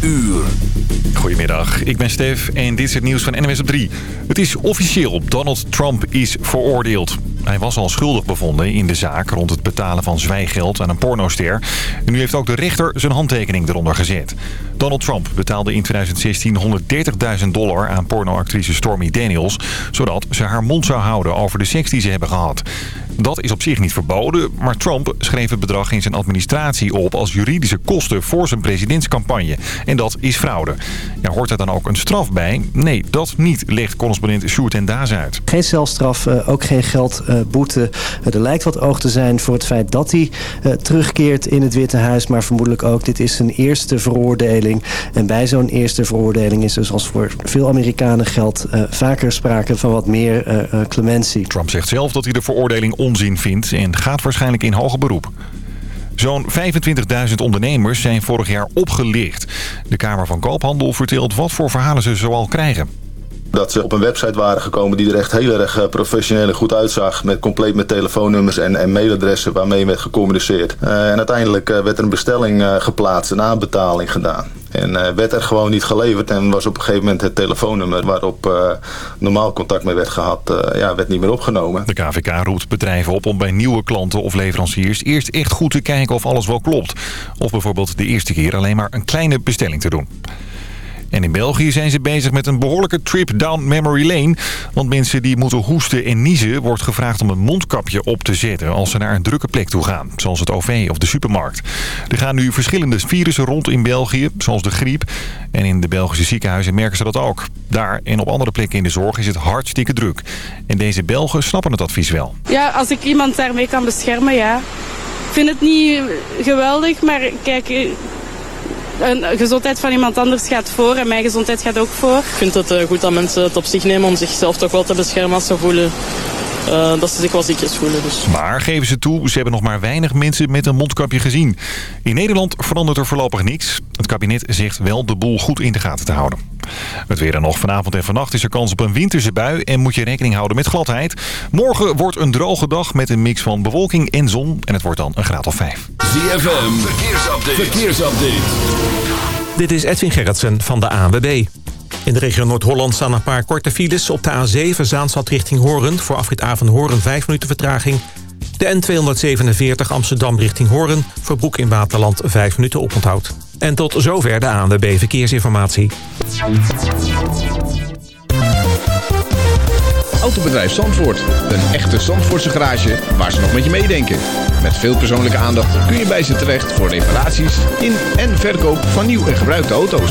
uur. Goedemiddag, ik ben Stef en dit is het nieuws van NWS op 3. Het is officieel, Donald Trump is veroordeeld. Hij was al schuldig bevonden in de zaak rond het betalen van zwijgeld aan een pornoster. En nu heeft ook de rechter zijn handtekening eronder gezet. Donald Trump betaalde in 2016 130.000 dollar aan pornoactrice Stormy Daniels... zodat ze haar mond zou houden over de seks die ze hebben gehad. Dat is op zich niet verboden, maar Trump schreef het bedrag in zijn administratie op als juridische kosten voor zijn presidentscampagne. En dat is fraude. Ja, hoort er dan ook een straf bij? Nee, dat niet, legt correspondent Sjoerd en Daas uit. Geen celstraf, eh, ook geen geldboete. Eh, er lijkt wat oog te zijn voor het feit dat hij eh, terugkeert in het Witte Huis. Maar vermoedelijk ook, dit is zijn eerste veroordeling. En bij zo'n eerste veroordeling is er zoals voor veel Amerikanen geldt... vaker sprake van wat meer clementie. Trump zegt zelf dat hij de veroordeling onzin vindt en gaat waarschijnlijk in hoger beroep. Zo'n 25.000 ondernemers zijn vorig jaar opgelicht. De Kamer van Koophandel vertelt wat voor verhalen ze zoal krijgen. Dat ze op een website waren gekomen die er echt heel erg eh, professioneel en goed uitzag. Met, compleet met telefoonnummers en, en mailadressen waarmee werd gecommuniceerd. Uh, en uiteindelijk uh, werd er een bestelling geplaatst, een aanbetaling gedaan. En werd er gewoon niet geleverd en was op een gegeven moment het telefoonnummer waarop normaal contact mee werd gehad, ja, werd niet meer opgenomen. De KVK roept bedrijven op om bij nieuwe klanten of leveranciers eerst echt goed te kijken of alles wel klopt. Of bijvoorbeeld de eerste keer alleen maar een kleine bestelling te doen. En in België zijn ze bezig met een behoorlijke trip down memory lane. Want mensen die moeten hoesten en niezen... wordt gevraagd om een mondkapje op te zetten... als ze naar een drukke plek toe gaan. Zoals het OV of de supermarkt. Er gaan nu verschillende virussen rond in België, zoals de griep. En in de Belgische ziekenhuizen merken ze dat ook. Daar en op andere plekken in de zorg is het hartstikke druk. En deze Belgen snappen het advies wel. Ja, als ik iemand daarmee kan beschermen, ja. Ik vind het niet geweldig, maar kijk, een gezondheid van iemand anders gaat voor en mijn gezondheid gaat ook voor. Ik vind het eh, goed dat mensen het op zich nemen om zichzelf toch wel te beschermen als ze voelen uh, dat ze zich wel ziekjes voelen. Dus. Maar geven ze toe, ze hebben nog maar weinig mensen met een mondkapje gezien. In Nederland verandert er voorlopig niks. Het kabinet zegt wel de boel goed in de gaten te houden. Het weer dan nog. Vanavond en vannacht is er kans op een winterse bui en moet je rekening houden met gladheid. Morgen wordt een droge dag met een mix van bewolking en zon en het wordt dan een graad of 5. ZFM, verkeersupdate. verkeersupdate. Dit is Edwin Gerritsen van de ANWB. In de regio Noord-Holland staan een paar korte files. Op de A7 Zaanstad richting Horen. Voor afrit A van Horen 5 minuten vertraging. De N247 Amsterdam richting Horen. Voor Broek in Waterland 5 minuten oponthoud. En tot zover de ANWB Verkeersinformatie. Autobedrijf Zandvoort. Een echte Zandvoortse garage waar ze nog met je meedenken. Met veel persoonlijke aandacht kun je bij ze terecht voor reparaties in en verkoop van nieuw en gebruikte auto's.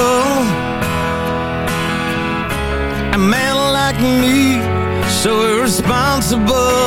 impossible.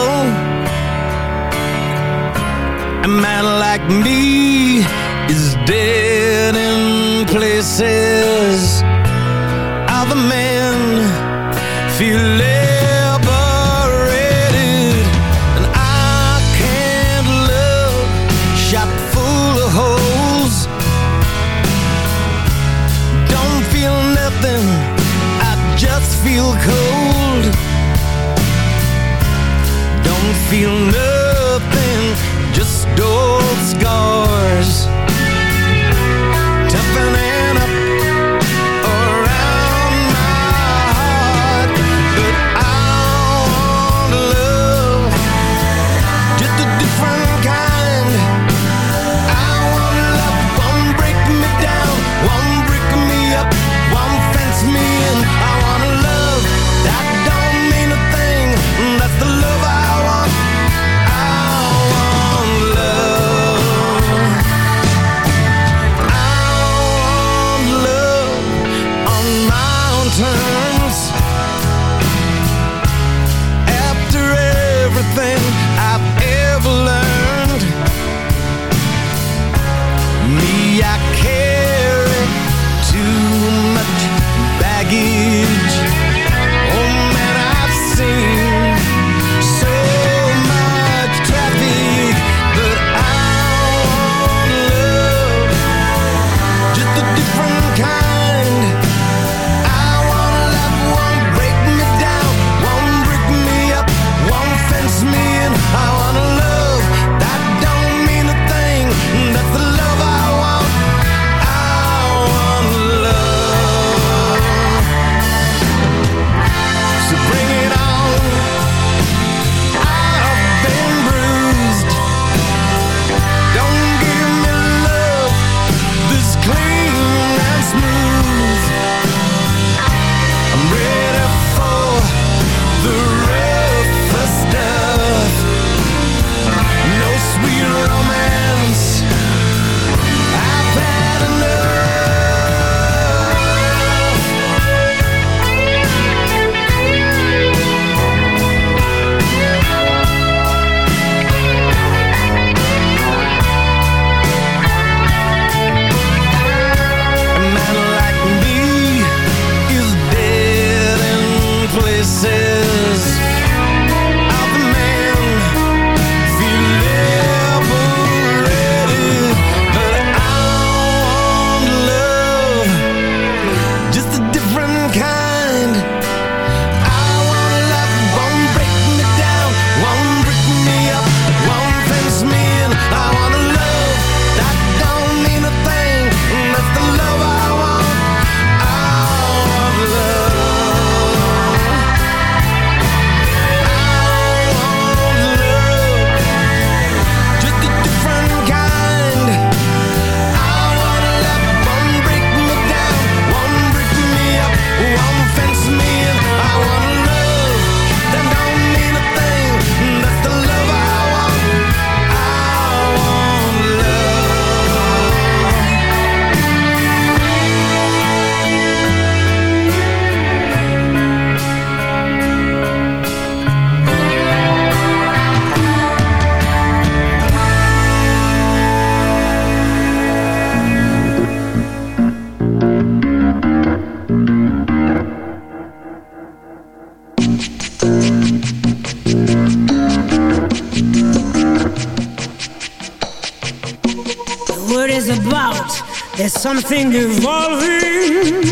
something evolving.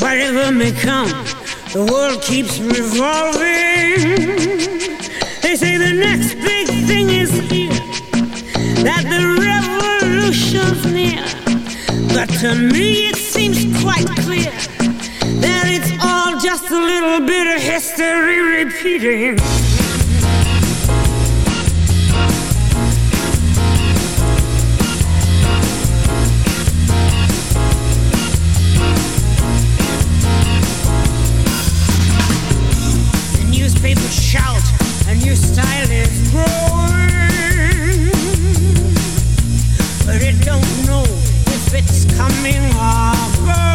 Whatever may come, the world keeps people shout, a new style is growing. But it don't know if it's coming or going.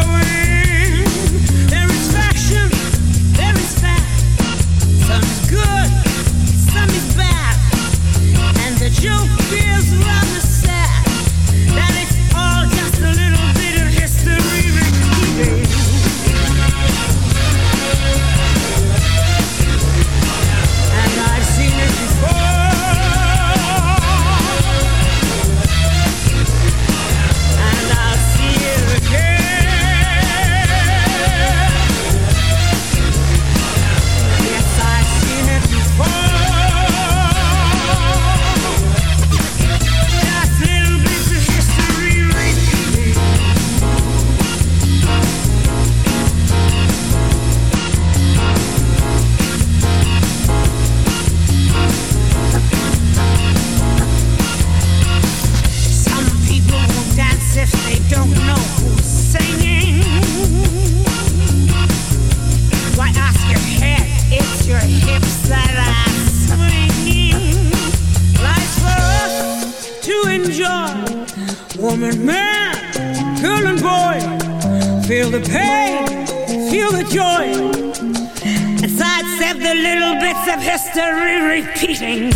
amazing.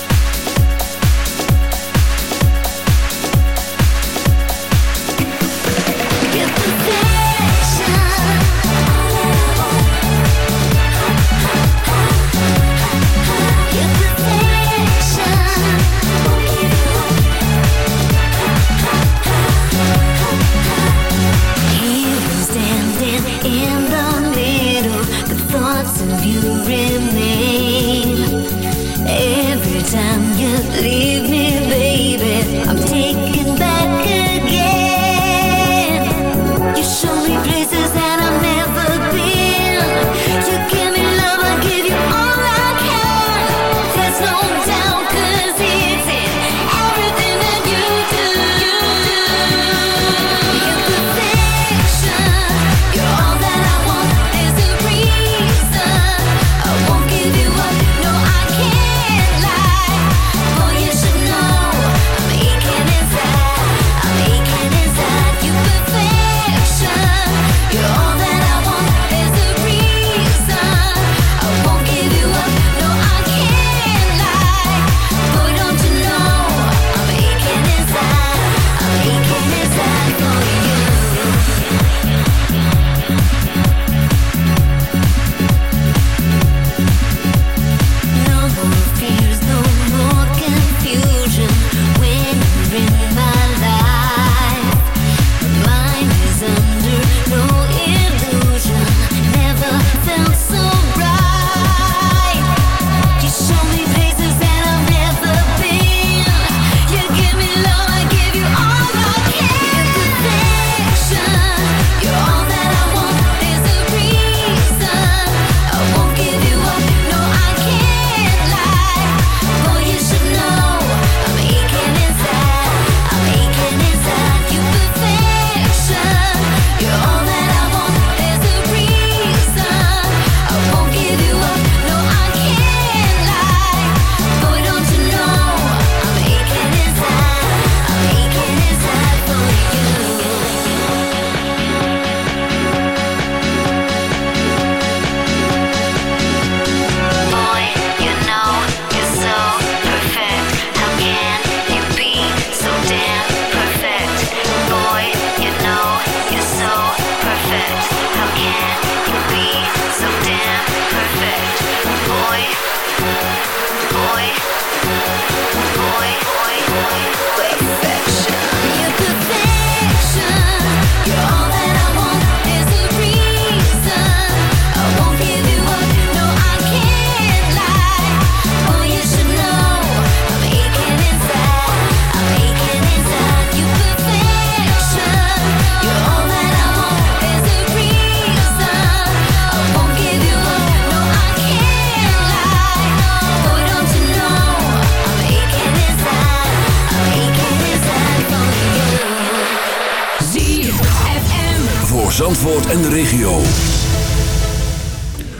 en de regio.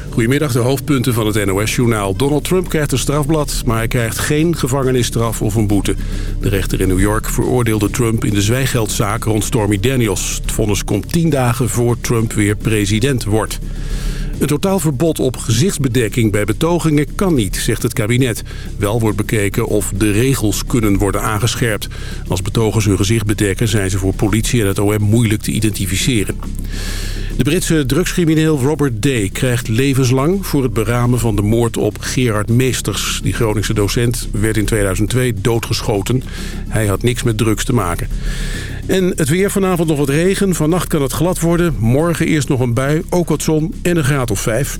Goedemiddag, de hoofdpunten van het NOS-journaal. Donald Trump krijgt een strafblad, maar hij krijgt geen gevangenisstraf of een boete. De rechter in New York veroordeelde Trump in de zwijgeldzaak rond Stormy Daniels. Het vonnis komt tien dagen voor Trump weer president wordt. Een totaalverbod op gezichtsbedekking bij betogingen kan niet, zegt het kabinet. Wel wordt bekeken of de regels kunnen worden aangescherpt. Als betogers hun gezicht bedekken zijn ze voor politie en het OM moeilijk te identificeren. De Britse drugscrimineel Robert Day krijgt levenslang voor het beramen van de moord op Gerard Meesters. Die Groningse docent werd in 2002 doodgeschoten. Hij had niks met drugs te maken. En het weer vanavond nog wat regen. Vannacht kan het glad worden. Morgen eerst nog een bui, ook wat zon en een graad of vijf.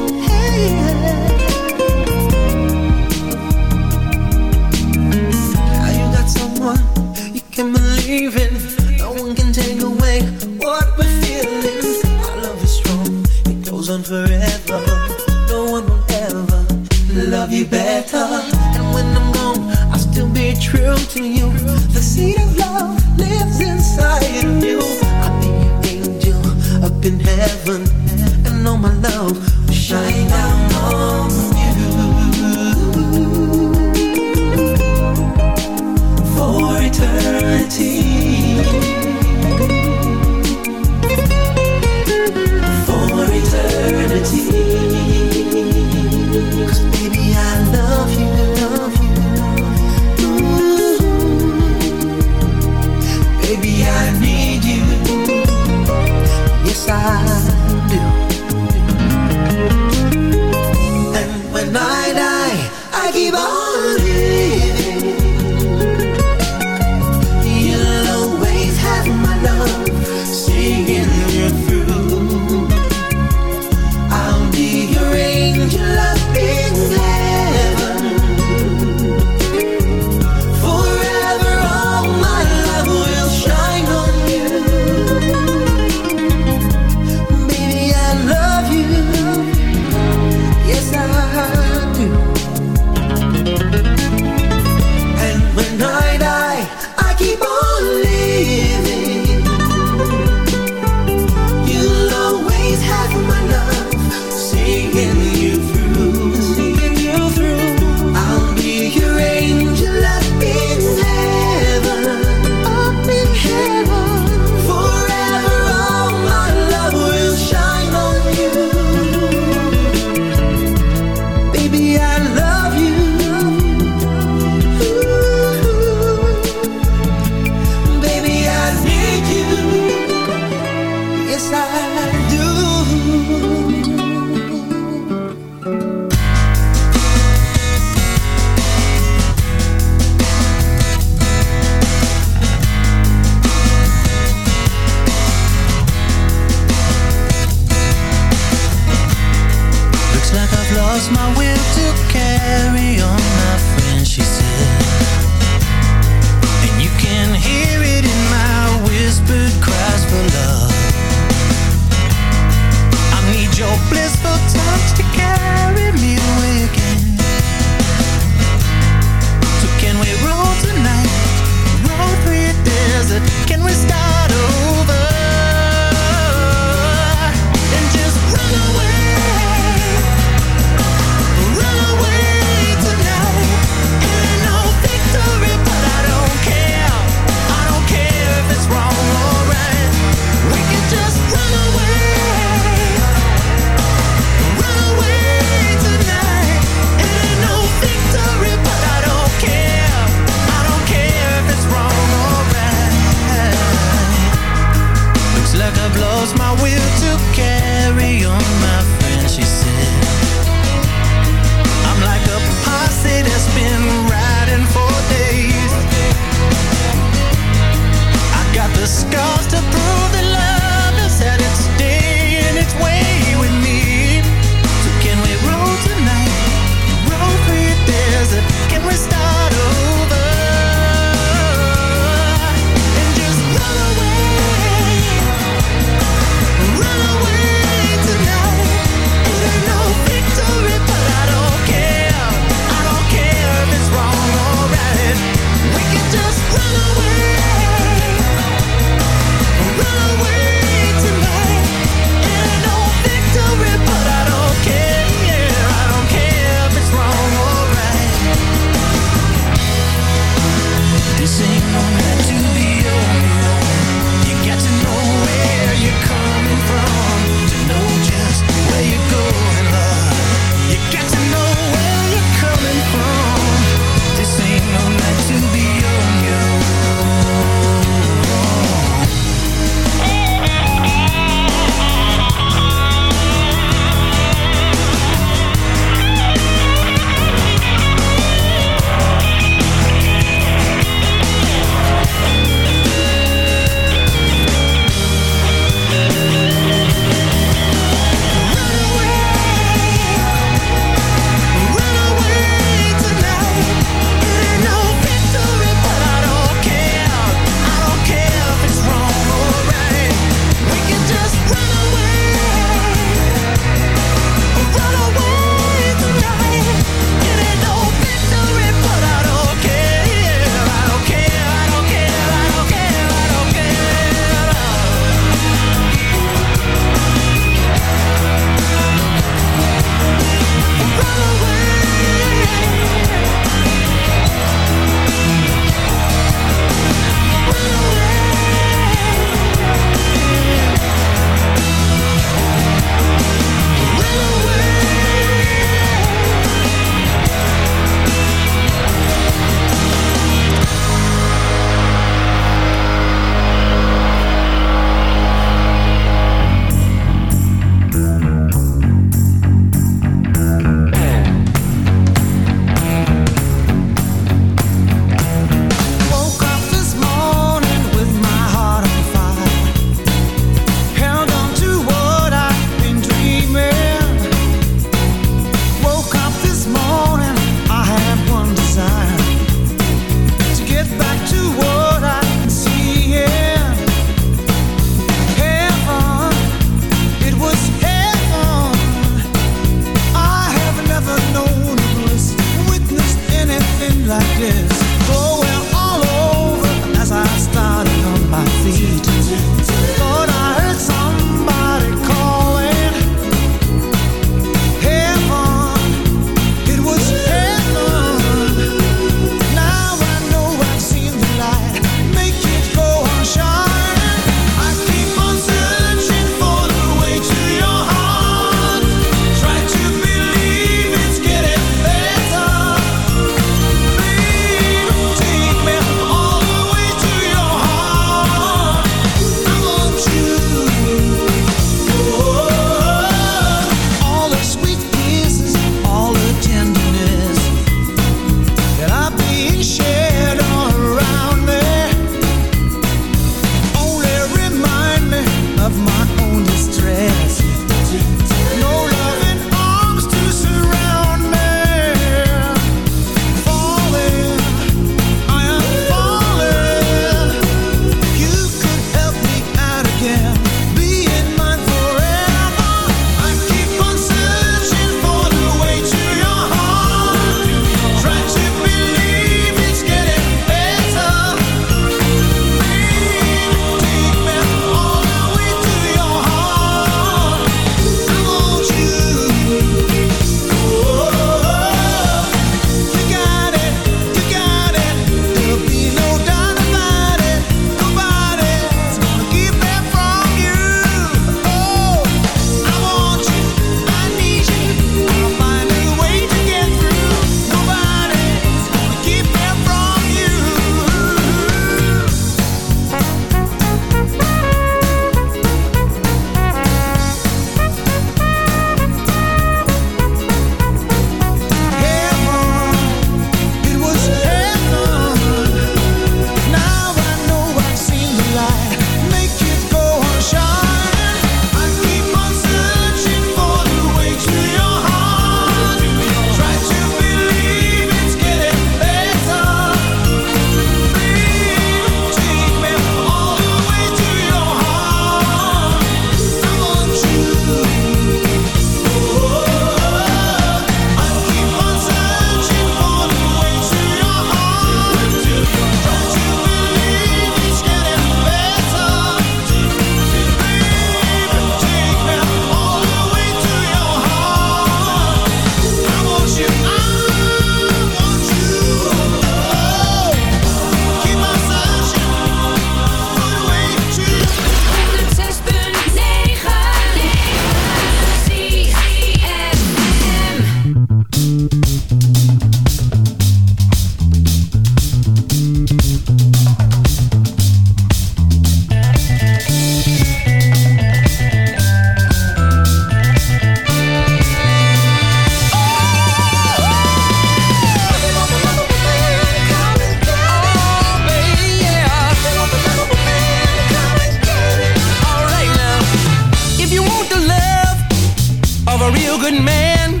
good man.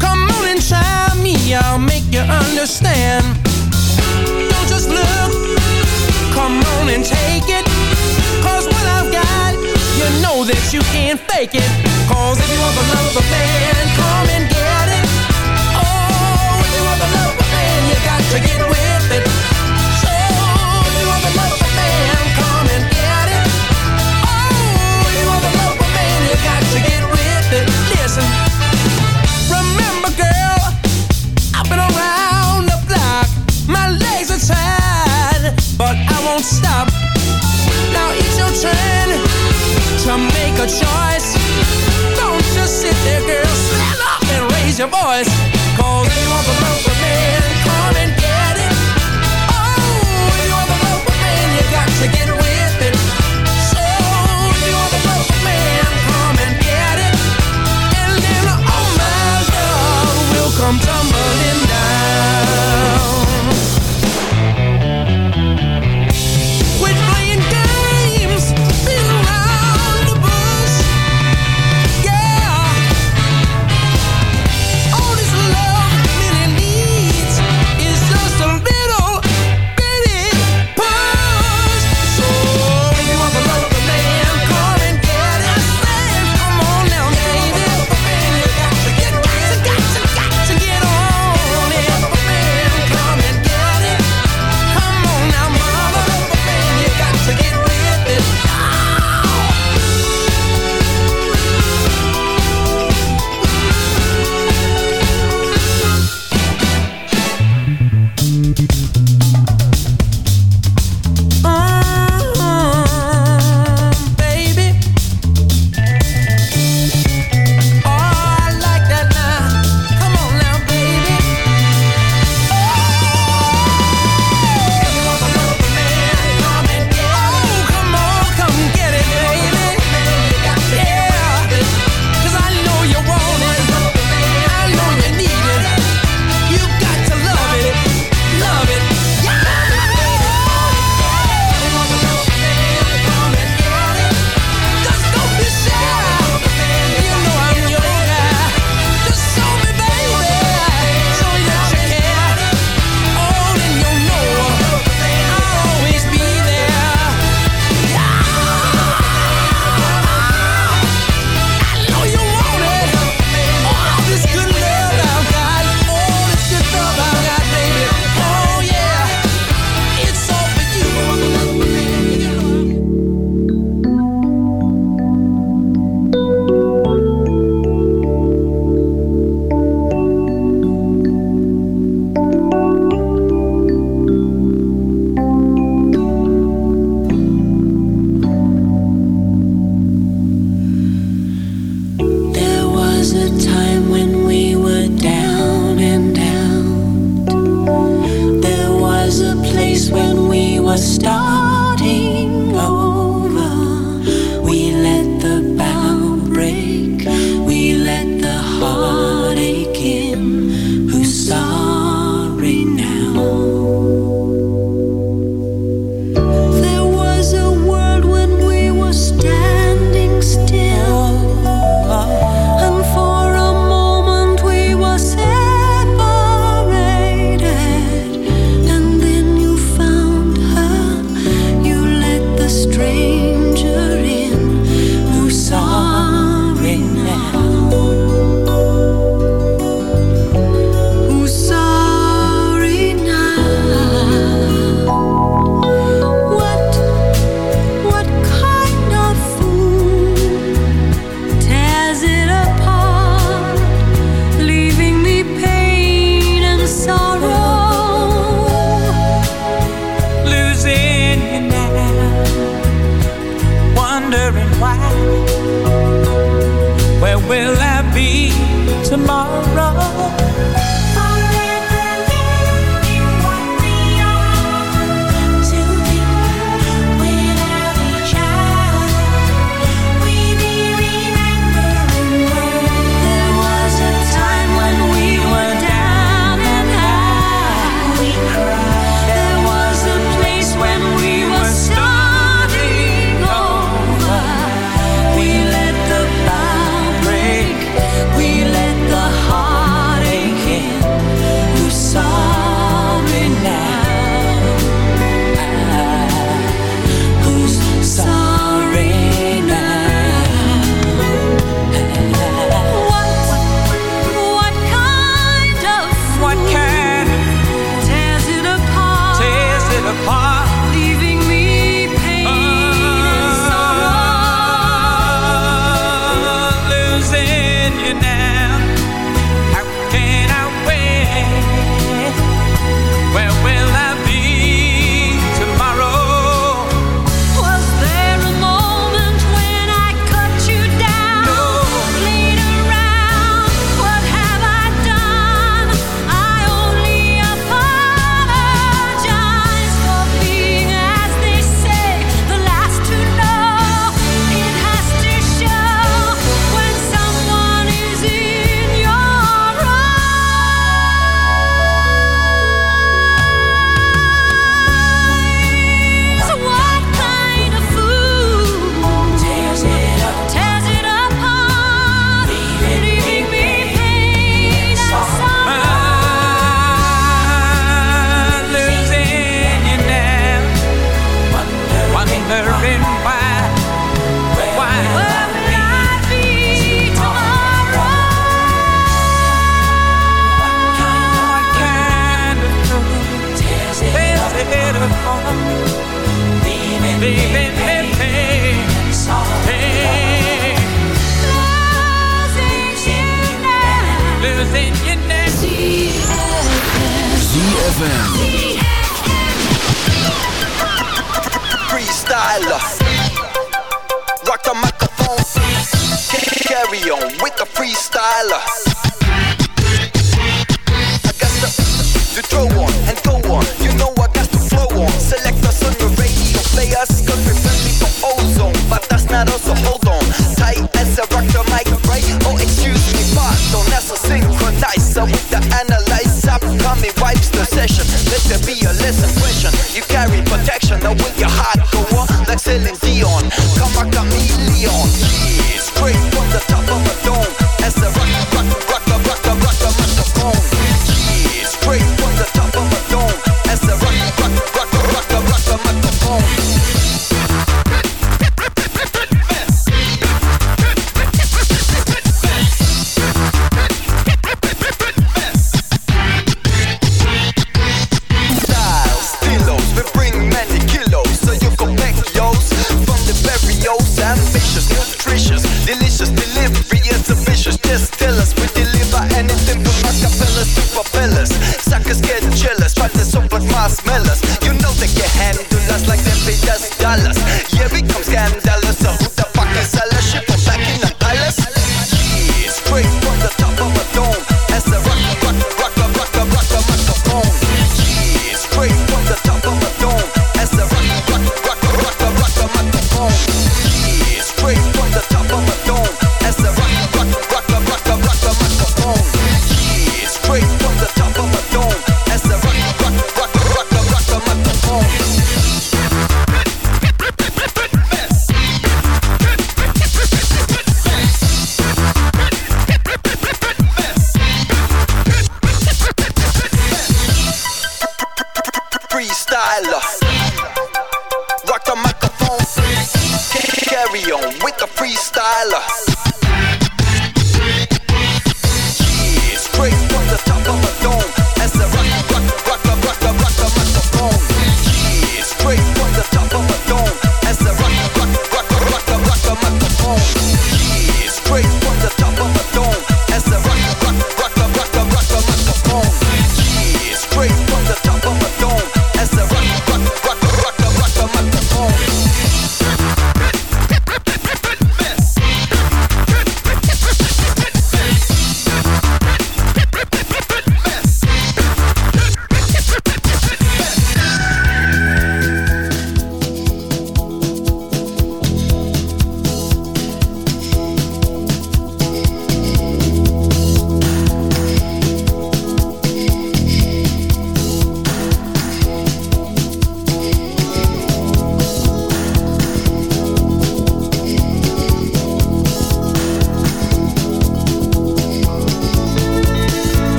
Come on inside me, I'll make you understand. Don't just look, come on and take it. Cause what I've got, you know that you can't fake it. Cause if you want the love of a man, come and get children to make a choice. Don't just sit there, girl, stand up and raise your voice.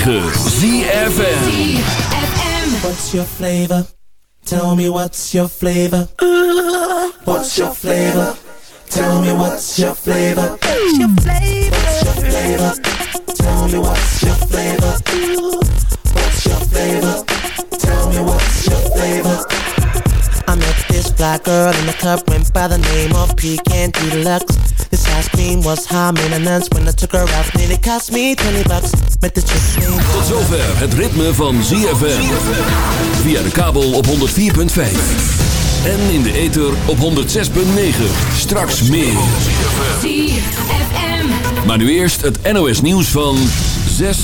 ZFM. What's your flavor? Tell me what's your flavor? What's your flavor? Tell me what's your flavor? What's your flavor? What's your flavor? Tell me what's your flavor? What's your flavor? Tell me what's your flavor? I met this black girl in the club, went by the name of Pecan Deluxe. Was high maintenance when I took her out, nearly cost me 20 bucks. Met de chick Tot zover het ritme van ZFM. Via de kabel op 104.5. En in de ether op 106.9. Straks meer. ZFM. Maar nu eerst het NOS nieuws van 6